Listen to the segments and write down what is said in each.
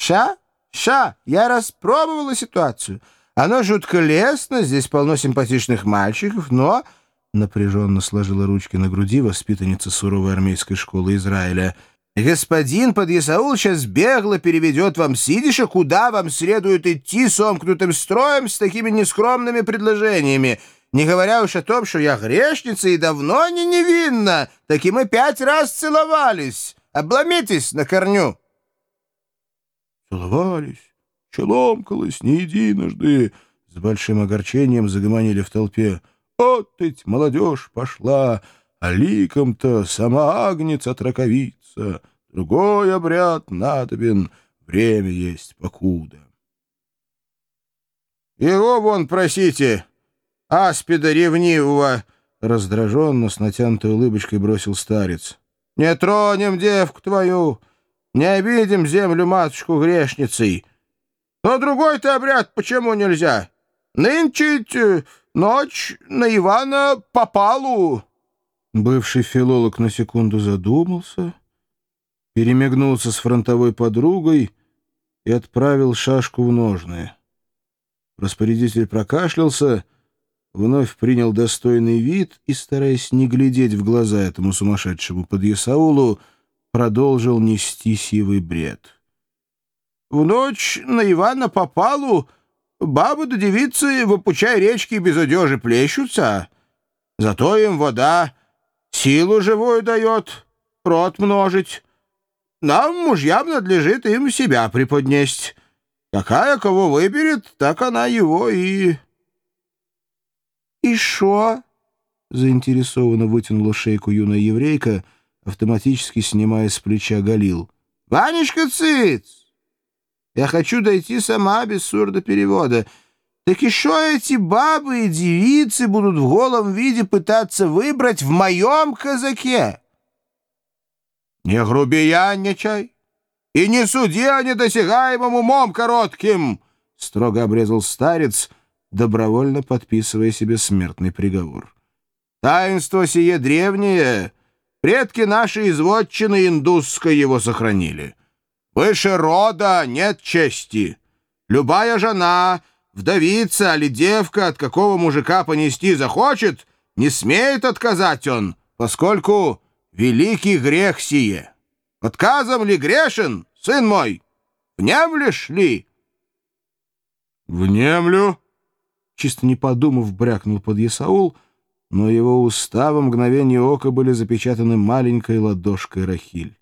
Ша? Ша, я распробовала ситуацию. Оно жутко лестно, здесь полно симпатичных мальчиков, но...» Напряженно сложила ручки на груди воспитанница суровой армейской школы Израиля. «Господин подъясаул сейчас бегло переведет вам сидиша, куда вам следует идти сомкнутым строем с такими нескромными предложениями, не говоря уж о том, что я грешница и давно не невинна, таки мы пять раз целовались. Обломитесь на корню!» Целовались, челомкалась не единожды, с большим огорчением загомонили в толпе. Ведь молодежь пошла, а ликом-то сама агнец отраковица. Другой обряд надобен, время есть покуда. «Его вон просите, аспида ревнивого!» Раздраженно, с натянутой улыбочкой бросил старец. «Не тронем девку твою, не обидим землю-матушку грешницей. Но другой-то обряд почему нельзя? Нынче ночь на Ивана Попалу!» Бывший филолог на секунду задумался, перемигнулся с фронтовой подругой и отправил шашку в ножны. Распорядитель прокашлялся, вновь принял достойный вид и, стараясь не глядеть в глаза этому сумасшедшему подъясаулу, продолжил нести сивый бред. «В ночь на Ивана Попалу бабы да девицы в опучай речки без одежи плещутся, зато им вода силу живую дает, рот множить. Нам, мужьям, надлежит им себя преподнесть. Какая кого выберет, так она его и...» «И шо?» — заинтересованно вытянула шейку юная еврейка, автоматически снимая с плеча Галил. «Ванечка Цыц! Я хочу дойти сама без сурдоперевода. Так шо эти бабы и девицы будут в голом виде пытаться выбрать в моем казаке?» «Не грубиянничай и не суди о недосягаемом умом коротким!» — строго обрезал старец — добровольно подписывая себе смертный приговор. «Таинство сие древнее, предки наши изводчины индусской его сохранили. Выше рода нет чести. Любая жена, вдовица или девка от какого мужика понести захочет, не смеет отказать он, поскольку великий грех сие. Отказом ли грешен, сын мой? Внемлешь ли?» «Внемлю», чисто не подумав, брякнул под Исаул, но его уста в мгновение ока были запечатаны маленькой ладошкой Рахиль.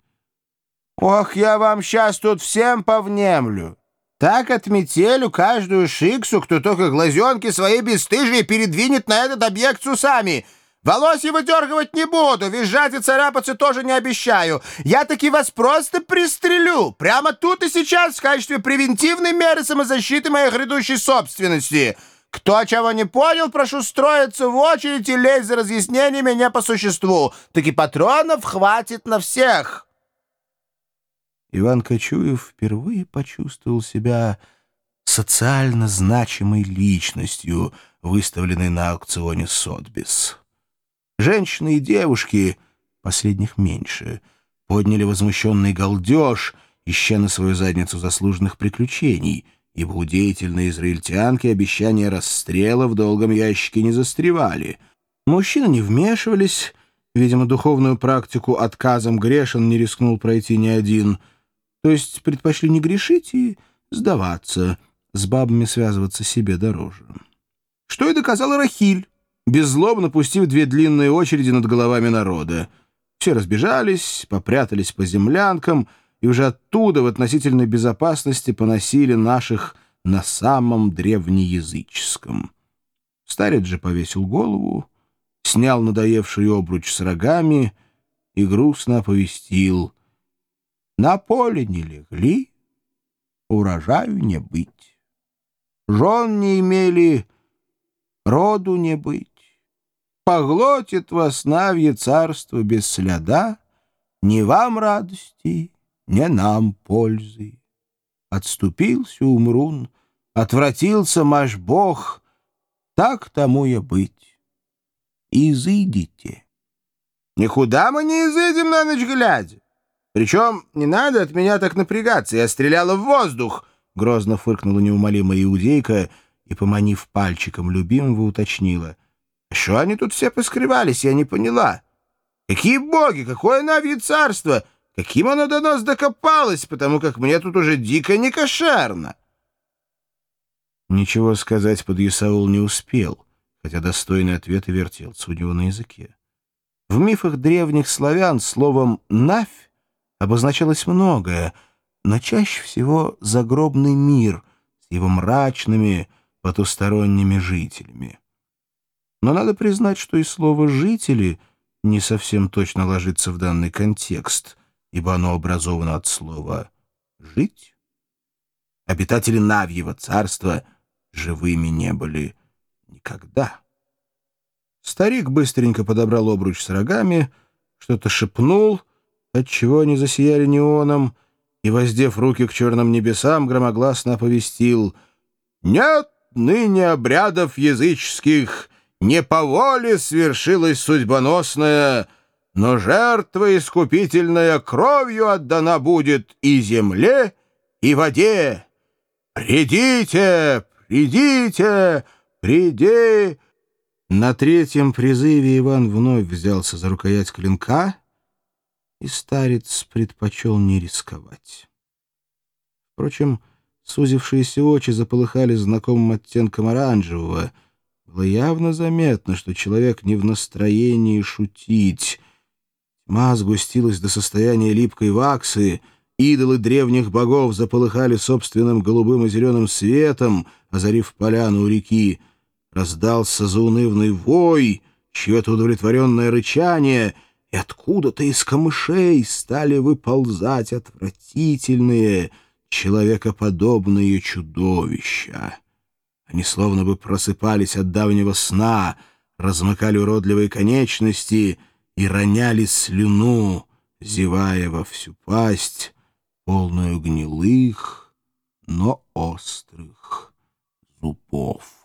«Ох, я вам сейчас тут всем повнемлю! Так отметелю каждую шиксу, кто только глазенки свои бесстыжие передвинет на этот объект с усами!» Волос его дергивать не буду, визжать и царапаться тоже не обещаю. Я таки вас просто пристрелю, прямо тут и сейчас в качестве превентивной меры самозащиты моей грядущей собственности. Кто чего не понял, прошу строиться в очередь и лезть за разъяснениями не по существу. Таки патронов хватит на всех. Иван Кочуев впервые почувствовал себя социально значимой личностью, выставленной на аукционе Сотбис. Женщины и девушки, последних меньше, подняли возмущенный галдеж, ища на свою задницу заслуженных приключений — ибо у деятельной израильтянки обещания расстрела в долгом ящике не застревали. Мужчины не вмешивались, видимо, духовную практику отказом грешен не рискнул пройти ни один, то есть предпочли не грешить и сдаваться, с бабами связываться себе дороже. Что и доказала Рахиль, беззлобно пустив две длинные очереди над головами народа. Все разбежались, попрятались по землянкам — и уже оттуда в относительной безопасности поносили наших на самом древнеязыческом. Старец же повесил голову, снял надоевший обруч с рогами и грустно оповестил. На поле не легли, урожаю не быть. Жен не имели, роду не быть. Поглотит вас навье царство без следа, не вам радости, не нам пользы. Отступился Умрун, отвратился маш Бог, так тому и быть. Изыдите. Никуда мы не изыдем на ночь глядя. Причем не надо от меня так напрягаться, я стреляла в воздух!» Грозно фыркнула неумолимая иудейка и, поманив пальчиком любимого, уточнила. «Что они тут все поскребались, я не поняла. Какие боги, какое навье царство! Каким оно до нас докопалось, потому как мне тут уже дико не кошерно!» Ничего сказать подъясаул не успел, хотя достойный ответ и вертелся у него на языке. В мифах древних славян словом «навь» обозначалось многое, но чаще всего загробный мир с его мрачными, потусторонними жителями. Но надо признать, что и слово «жители» не совсем точно ложится в данный контекст, ибо оно образовано от слова «жить». Обитатели Навьего царства живыми не были никогда. Старик быстренько подобрал обруч с рогами, что-то шепнул, отчего они засияли неоном, и, воздев руки к черным небесам, громогласно оповестил «Нет ныне обрядов языческих, не по воле свершилась судьбоносная, но жертва искупительная кровью отдана будет и земле, и воде. Придите, придите, приди!» На третьем призыве Иван вновь взялся за рукоять клинка, и старец предпочел не рисковать. Впрочем, сузившиеся очи заполыхали знакомым оттенком оранжевого. Было явно заметно, что человек не в настроении шутить. Тьма сгустилась до состояния липкой ваксы, идолы древних богов заполыхали собственным голубым и зеленым светом, озарив поляну у реки, Раздался заунывный вой, чье-то удовлетворенное рычание, и откуда-то из камышей стали выползать отвратительные, человекоподобные чудовища. Они словно бы просыпались от давнего сна, размыкали уродливые конечности и роняли слюну, зевая во всю пасть, полную гнилых, но острых зубов.